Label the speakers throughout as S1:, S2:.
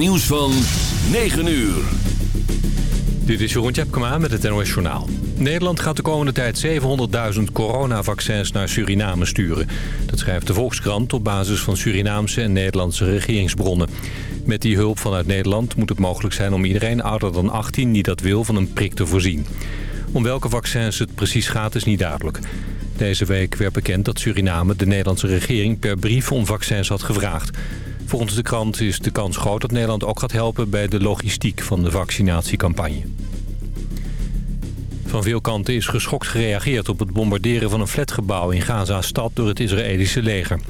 S1: nieuws van 9 uur.
S2: Dit is Jeroen Tjepkema met het NOS Journaal. Nederland gaat de komende tijd 700.000 coronavaccins naar Suriname sturen. Dat schrijft de Volkskrant op basis van Surinaamse en Nederlandse regeringsbronnen. Met die hulp vanuit Nederland moet het mogelijk zijn om iedereen ouder dan 18 die dat wil van een prik te voorzien. Om welke vaccins het precies gaat is niet duidelijk. Deze week werd bekend dat Suriname de Nederlandse regering per brief om vaccins had gevraagd. Volgens de krant is de kans groot dat Nederland ook gaat helpen bij de logistiek van de vaccinatiecampagne. Van veel kanten is geschokt gereageerd op het bombarderen van een flatgebouw in Gaza-stad door het Israëlische leger.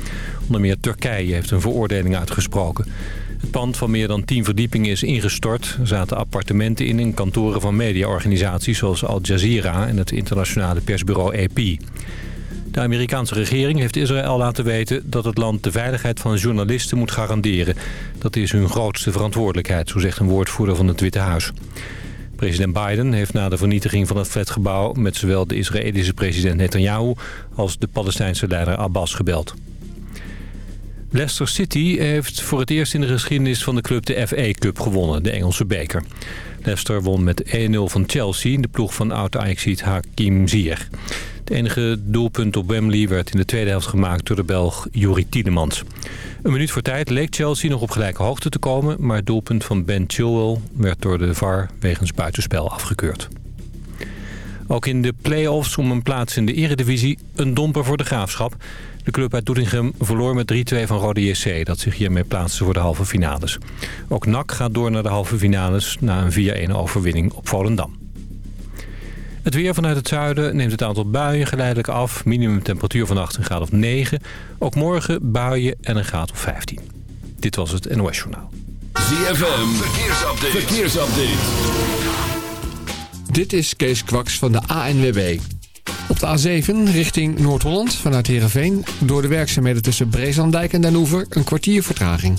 S2: Onder meer Turkije heeft een veroordeling uitgesproken. Het pand van meer dan 10 verdiepingen is ingestort. Er zaten appartementen in en kantoren van mediaorganisaties zoals Al Jazeera en het internationale persbureau AP. De Amerikaanse regering heeft Israël laten weten dat het land de veiligheid van journalisten moet garanderen. Dat is hun grootste verantwoordelijkheid, zo zegt een woordvoerder van het Witte Huis. President Biden heeft na de vernietiging van het flatgebouw... met zowel de Israëlische president Netanyahu als de Palestijnse leider Abbas gebeld. Leicester City heeft voor het eerst in de geschiedenis van de club de FA Cup gewonnen, de Engelse beker. Leicester won met 1-0 van Chelsea, de ploeg van oud-Ajaxiet Hakim Ziyech. Het enige doelpunt op Wembley werd in de tweede helft gemaakt door de Belg Juri Tielemans. Een minuut voor tijd leek Chelsea nog op gelijke hoogte te komen... maar het doelpunt van Ben Chilwell werd door de VAR wegens buitenspel afgekeurd. Ook in de play-offs om een plaats in de eredivisie een domper voor de Graafschap. De club uit Doetinchem verloor met 3-2 van Rode JC... dat zich hiermee plaatste voor de halve finales. Ook NAC gaat door naar de halve finales... na een 4-1 overwinning op Volendam. Het weer vanuit het zuiden neemt het aantal buien geleidelijk af. Minimumtemperatuur vannacht een graad of 9. Ook morgen buien en een graad of 15. Dit was het NOS Journaal.
S1: ZFM, verkeersupdate. verkeersupdate.
S3: Dit is Kees Kwaks van de ANWB. Op de A7 richting Noord-Holland vanuit Heerenveen... door de werkzaamheden tussen Breeslanddijk en Den Oever een kwartier vertraging.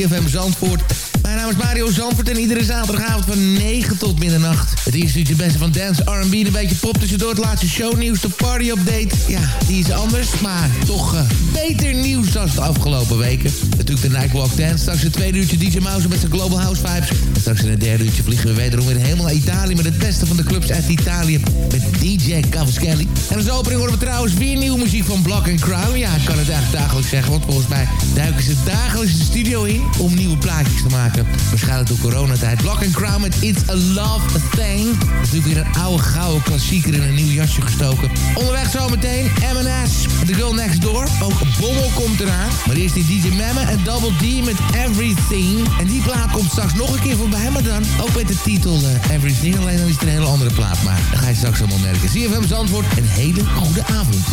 S4: CFM Zandvoort. Het eerste uurtje beste van dance, R&B een beetje pop tussendoor. Het laatste shownieuws, de party update. Ja, die is anders, maar toch uh, beter nieuws dan de afgelopen weken. Natuurlijk de Nightwalk Dance. Straks een tweede uurtje DJ Mouse met zijn Global House Vibes. Straks in het derde uurtje vliegen we wederom weer helemaal naar Italië... met het beste van de clubs uit Italië met DJ Cavaschelli. En als opening horen we trouwens weer nieuwe muziek van Block Crown. Ja, ik kan het eigenlijk dagelijks zeggen, want volgens mij duiken ze dagelijks de studio in... om nieuwe plaatjes te maken. Waarschijnlijk door coronatijd. Block Crown met It's a Love Thing. Natuurlijk weer een oude gouden klassieker in een nieuw jasje gestoken. Onderweg zometeen M&S, The Girl Next Door. Ook Bommel komt eraan. Maar eerst die DJ Memme en Double D met Everything. En die plaat komt straks nog een keer voorbij, maar dan ook met de titel uh, Everything. Alleen dan is het een hele andere plaat, maar dat ga je straks allemaal merken. CFM antwoord. een hele goede avond.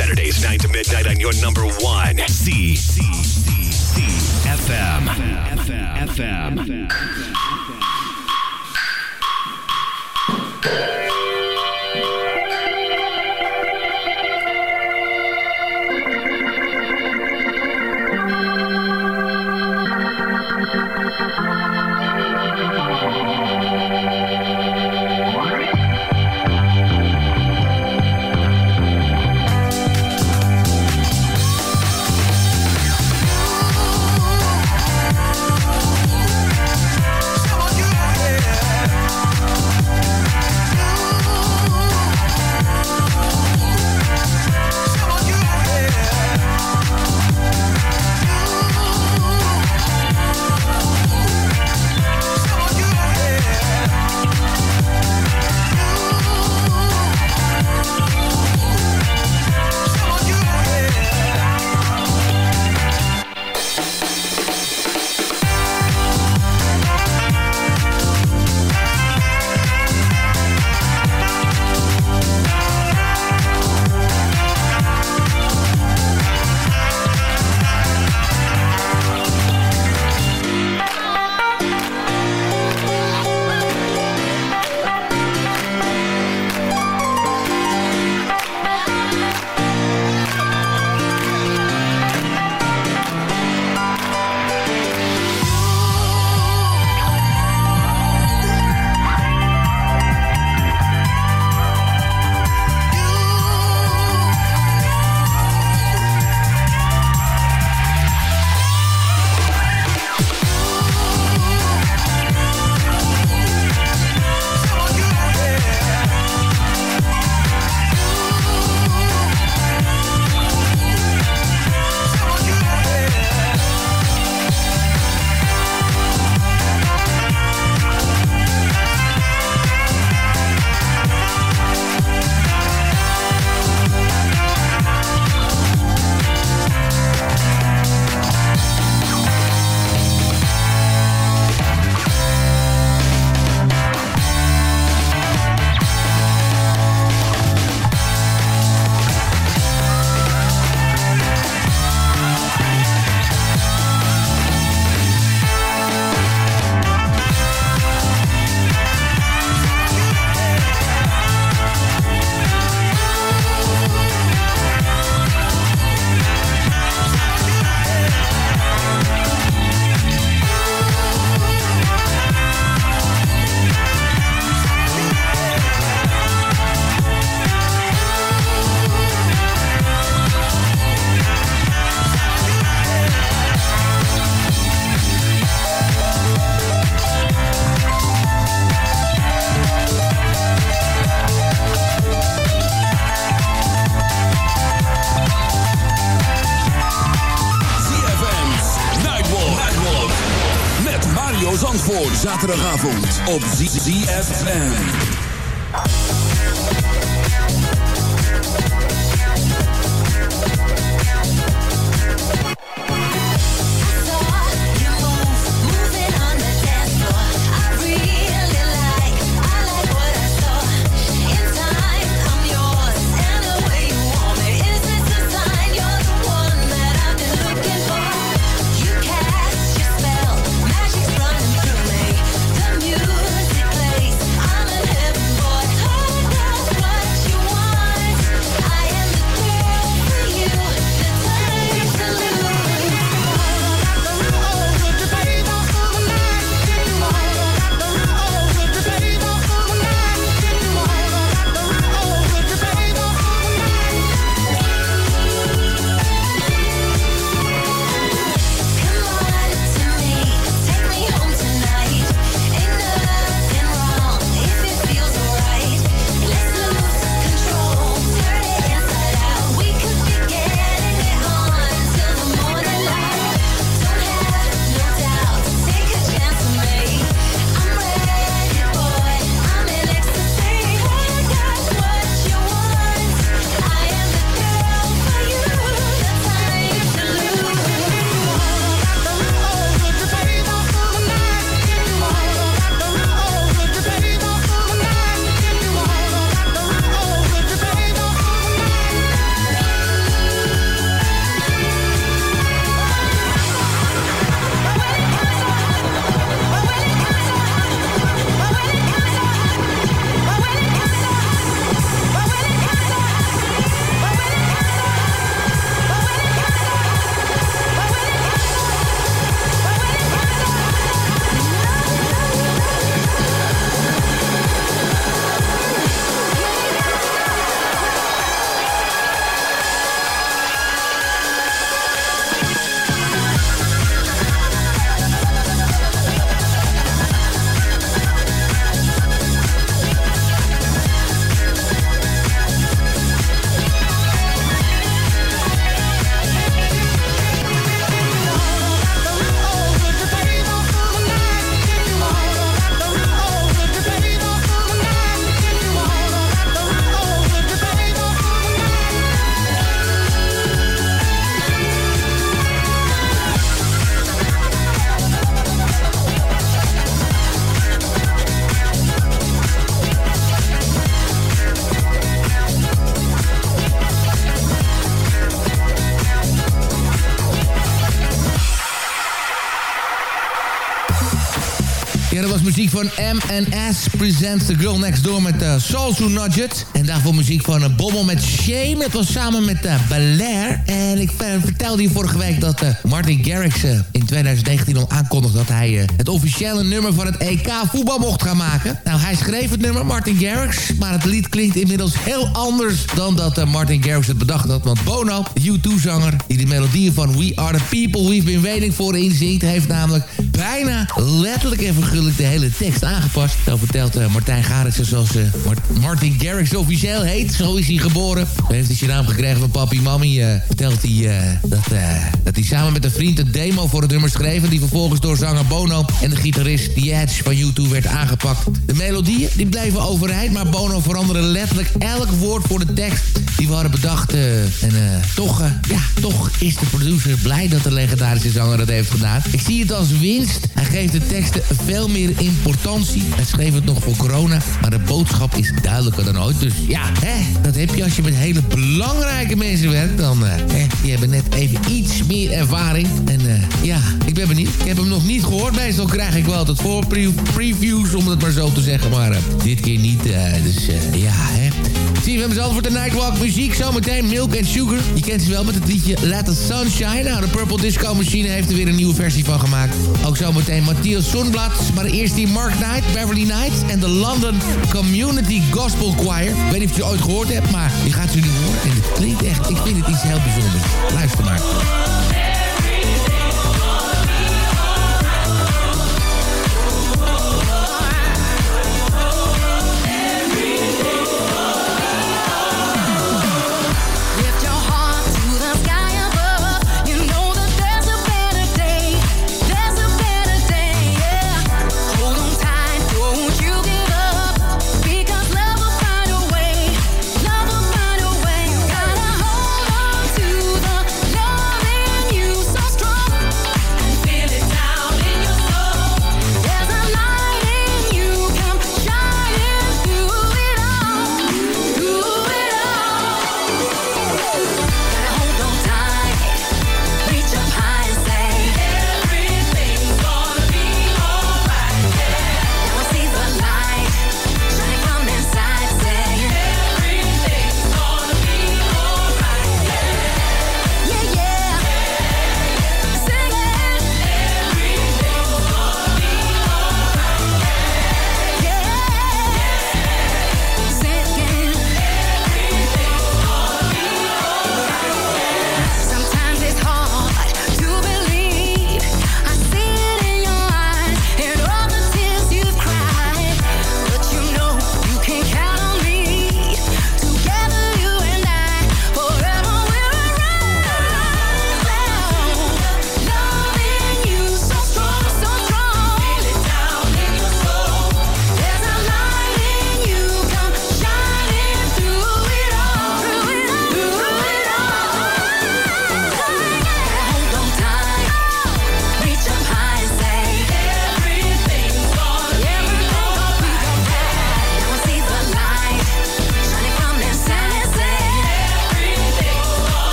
S1: Saturdays, 9 to midnight on your number
S4: muziek van M&S presents The Girl Next Door met uh, Soul to Nudget. En daarvoor muziek van een uh, Bommel met Shame. Het was samen met uh, Belair. En ik vertelde je vorige week dat Martin Garrix in 2019 al aankondigde... dat hij het officiële nummer van het EK voetbal mocht gaan maken. Nou, hij schreef het nummer, Martin Garrix. Maar het lied klinkt inmiddels heel anders dan dat Martin Garrix het bedacht had. Want Bono, de U2-zanger, die de melodieën van We Are The People We've Been Waiting For inzingt... heeft namelijk bijna letterlijk en figuurlijk de hele tekst aangepast. Zo vertelt uh, Martijn Garrix, zoals uh, Martin Garrix officieel heet. Zo is hij geboren. Hij heeft hij zijn naam gekregen van papi mami. Uh, vertelt hij dat, dat hij samen met een vriend een demo voor het nummer schreef... en die vervolgens door zanger Bono en de gitarist The Edge van U2 werd aangepakt. De melodieën die bleven overeind, maar Bono veranderde letterlijk elk woord voor de tekst... die we hadden bedacht. en toch, ja, toch is de producer blij dat de legendarische zanger dat heeft gedaan. Ik zie het als winst. Hij geeft de teksten veel meer importantie. Hij schreef het nog voor corona, maar de boodschap is duidelijker dan ooit. Dus ja, hè, dat heb je als je met hele belangrijke mensen werkt. Dan, uh, hè, die hebben net even iets meer ervaring. En uh, ja, ik ben benieuwd. Ik heb hem nog niet gehoord. Meestal krijg ik wel altijd voor previews, om het maar zo te zeggen. Maar uh, dit keer niet. dus ja, hè. We hebben voor de Nightwalk muziek. Zometeen Milk and Sugar. Je kent ze wel met het liedje Let the Sunshine. Nou, de Purple Disco Machine heeft er weer een nieuwe versie van gemaakt. Ook zometeen Matthias Zonblad. Maar eerst die Mark Knight, Beverly Knights en de London Community Gospel Choir. Ik weet niet of je ooit gehoord hebt, maar je gaat ze nu horen. En het klinkt echt, ik vind het iets heel bijzonders. Luister maar.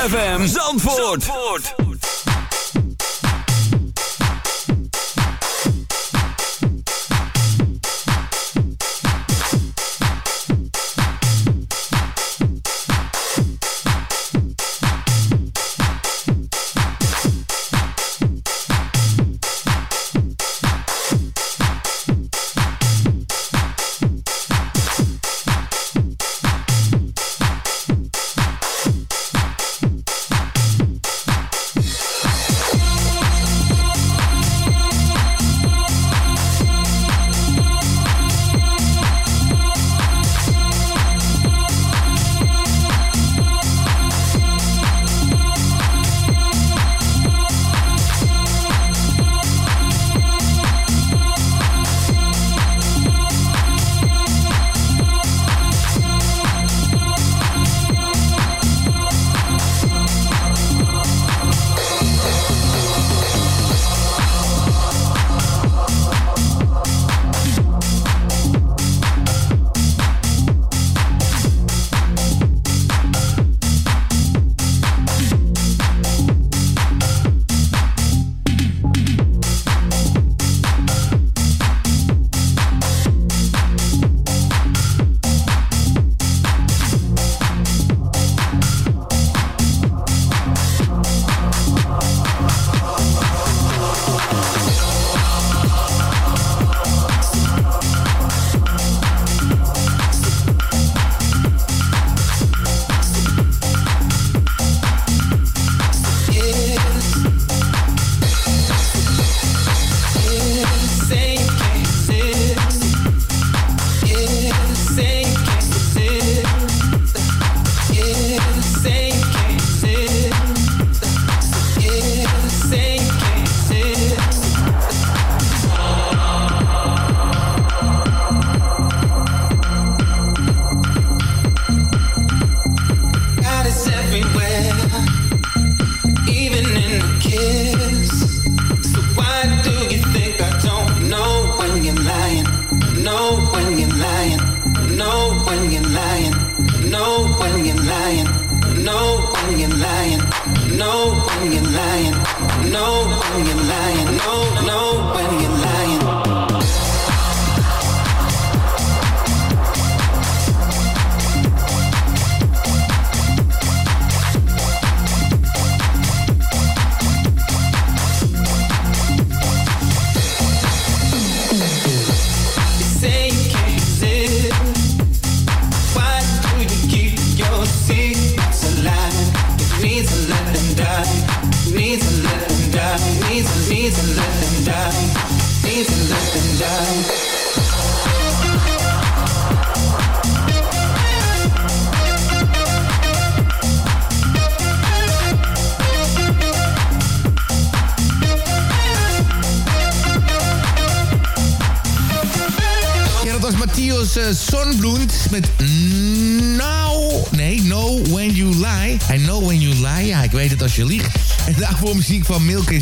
S1: ZFM Zandvoort. Zandvoort.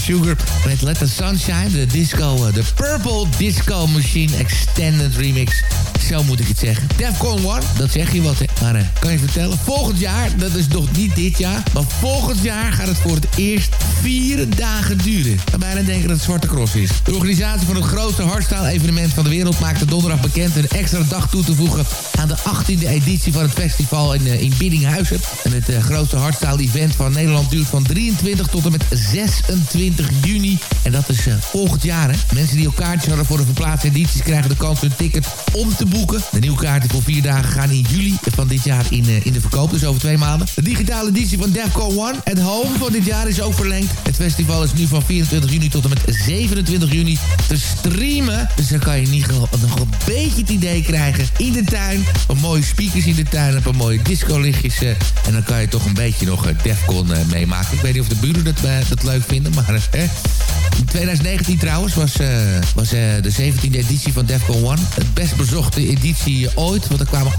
S4: Sugar met Let the Sunshine. De disco, eh, de Purple Disco Machine Extended Remix. Zo moet ik het zeggen. Defcon 1, dat zeg je wat. Maar eh, kan je vertellen, volgend jaar, dat is nog niet dit jaar... maar volgend jaar gaat het voor het eerst vier dagen duren. Kan bijna denken dat het Zwarte Cross is. De organisatie van het grootste hardstyle-evenement van de wereld... maakte donderdag bekend een extra dag toe te voegen... aan de 18e editie van het festival in, eh, in Biddinghuizen. En het eh, grootste hardstyle-event van Nederland duurt van 23 tot en met 26 juni. En dat is volgend jaar. Mensen die al kaartjes hadden voor de verplaatste edities... krijgen de kans hun ticket om te boeken. De nieuwe kaarten voor vier dagen gaan in juli van dit jaar in, eh, in de verkoop. Dus over twee maanden. De digitale editie van Defcon 1, het home van dit jaar, is ook verlengd. Het festival is nu van 24 juni tot en met 27 juni te streamen. Dus dan kan je niet nog een beetje het idee krijgen. In de tuin, een mooie speakers in de tuin, een paar mooie discolichtjes. eh, en dan kan je toch een beetje nog eh, Defcon meemaken. Ik weet niet of de buren dat, dat leuk vinden, maar... eh, in 2019 trouwens was, was de 17e editie van Defcon 1 het best bezochte editie ooit. Want er kwamen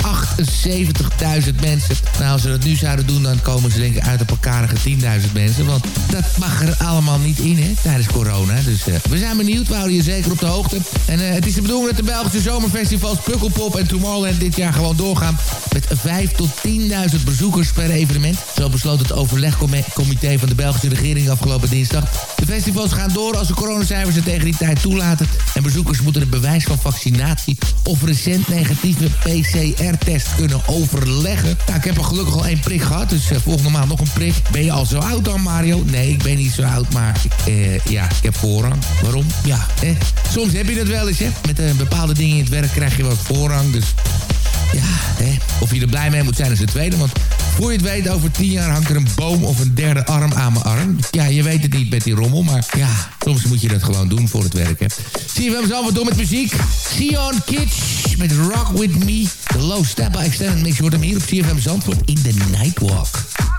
S4: 78.000 mensen. Nou, als ze dat nu zouden doen, dan komen ze denk ik uit op elkaar 10.000 mensen. Want dat mag er allemaal niet in, hè, tijdens corona. Dus eh, we zijn benieuwd, we houden je zeker op de hoogte. En eh, het is de bedoeling dat de Belgische zomerfestivals Pukkelpop en Tomorrowland dit jaar gewoon doorgaan. Met 5 tot 10.000 bezoekers per evenement. Zo besloot het overlegcomité van de Belgische regering afgelopen dinsdag. De festivals gaan door als de coronacijfers het tegen die tijd toelaten. En bezoekers moeten een bewijs van vaccinatie of recent negatieve PCR-test kunnen overleggen. Nou, ik heb al gelukkig al één prik gehad, dus eh, volgende maand nog een prik. Ben je al zo oud dan, Mario? Nee, ik ben niet zo oud, maar eh, ja, ik heb voorrang. Waarom? Ja, eh, soms heb je dat wel eens, hè. Met eh, bepaalde dingen in het werk krijg je wat voorrang, dus... Ja, hè. Of je er blij mee moet zijn is het tweede. Want voor je het weet, over tien jaar hangt er een boom of een derde arm aan mijn arm. Ja, je weet het niet met die rommel. Maar ja, soms moet je dat gewoon doen voor het werk, hè. Zie je, we hebben zo wat door met muziek. Sion Kitsch met Rock With Me. De Low Step by Extended Mix. Je hoort hem hier op CFM Zandvoort in The Nightwalk.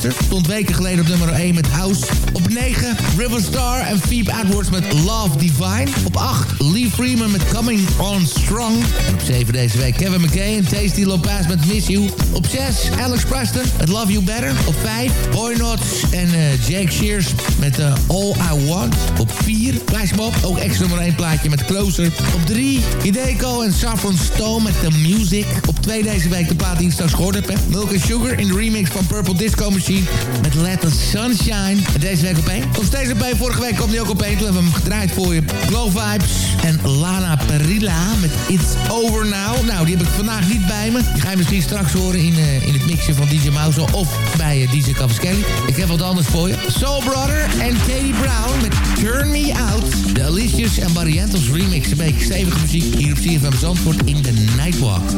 S4: Stond weken geleden op nummer 1 met House. Op 9, Riverstar en Phoebe Edwards met Love Divine. Op 8, Lee Freeman met Coming On Strong. En op 7 deze week Kevin McKay en Tasty Lopez met Miss You. Op 6, Alex Preston met Love You Better. Op 5, Boy Knots en uh, Jake Shears met uh, All I Want. Op 4, Flashmob, ook ex nummer 1 plaatje met Closer. Op 3, Hideko en Saffron Stone met The Music. Op 2 deze week de plaat die je straks gehoord hebt. Milk and Sugar in de remix van Purple Disco Machine met Let The Sunshine. En deze week op 1. Nog steeds 1. Vorige week kwam die ook op 1. Toen hebben we hem gedraaid voor je. Glow Vibes en Lana Perilla met It's Over Now. Nou, die heb ik vandaag niet bij me. Die ga je misschien straks horen in, uh, in het mixje van DJ Mouse of bij uh, DJ Cavaschelli. Ik heb wat anders voor je. Soul Brother en Katie Brown met Turn Me Out. De Alicious en Barrientos remix. Een beetje stevige muziek hier op CFM Zandvoort in de Nightwalk.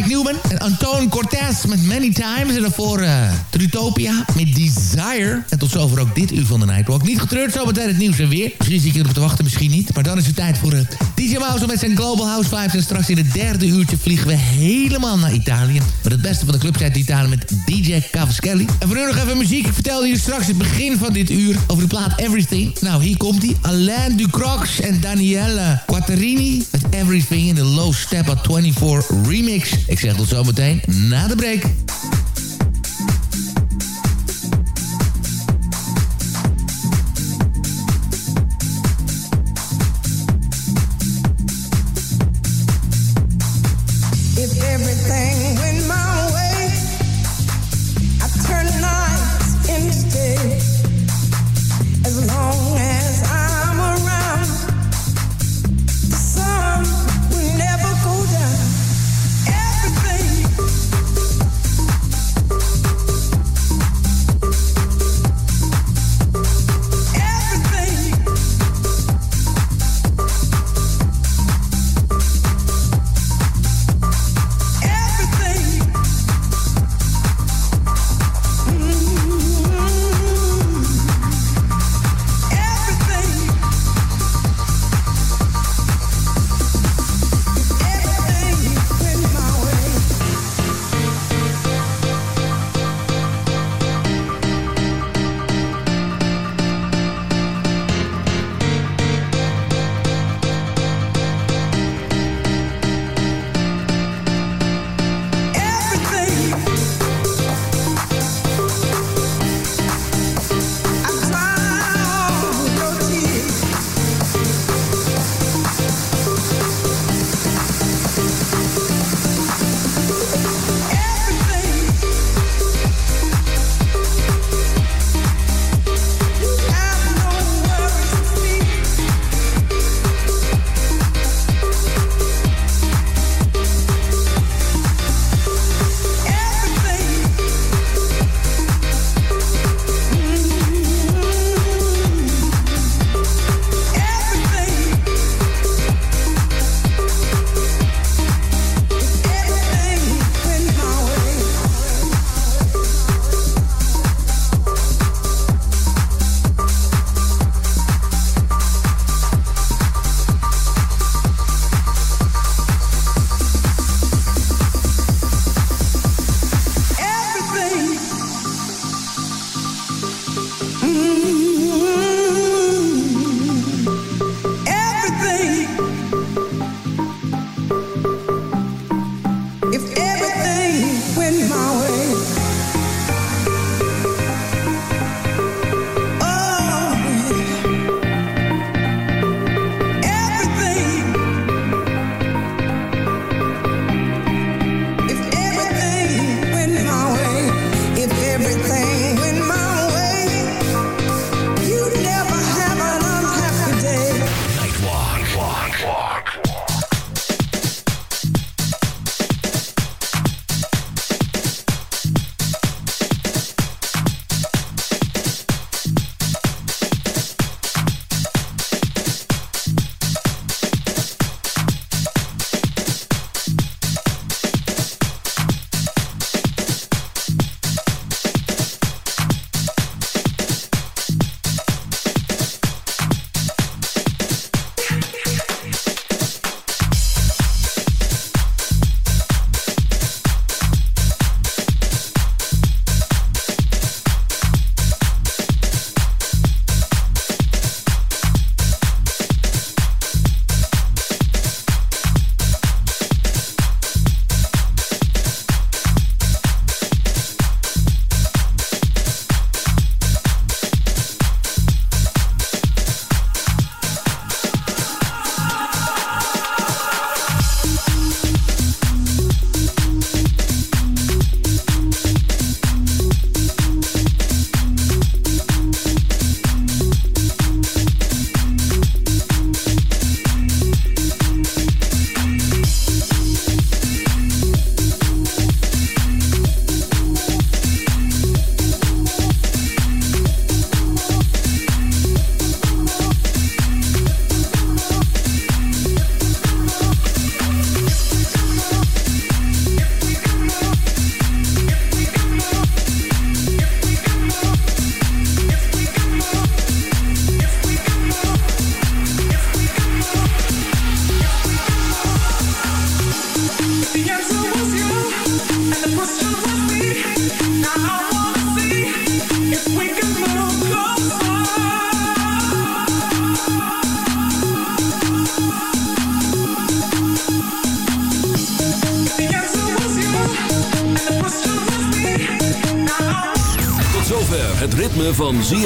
S4: Mike Newman. En Anton Cortez met Many Times. En daarvoor uh, Trutopia met Desire. Tot zover ook dit uur van de Nightwalk. Niet getreurd, zometeen het nieuws en weer. Misschien zie ik erop te wachten, misschien niet. Maar dan is het tijd voor uh, DJ Mouse met zijn Global House Vibes. En straks in het derde uurtje vliegen we helemaal naar Italië. Met het beste van de club uit Italië met DJ Cavaschelli. En voor nu nog even muziek. Ik vertelde je straks het begin van dit uur over de plaat Everything. Nou, hier komt hij. Alain Ducrox en Danielle Quattrini met Everything in de Low Step at 24 remix. Ik zeg tot zometeen na de break.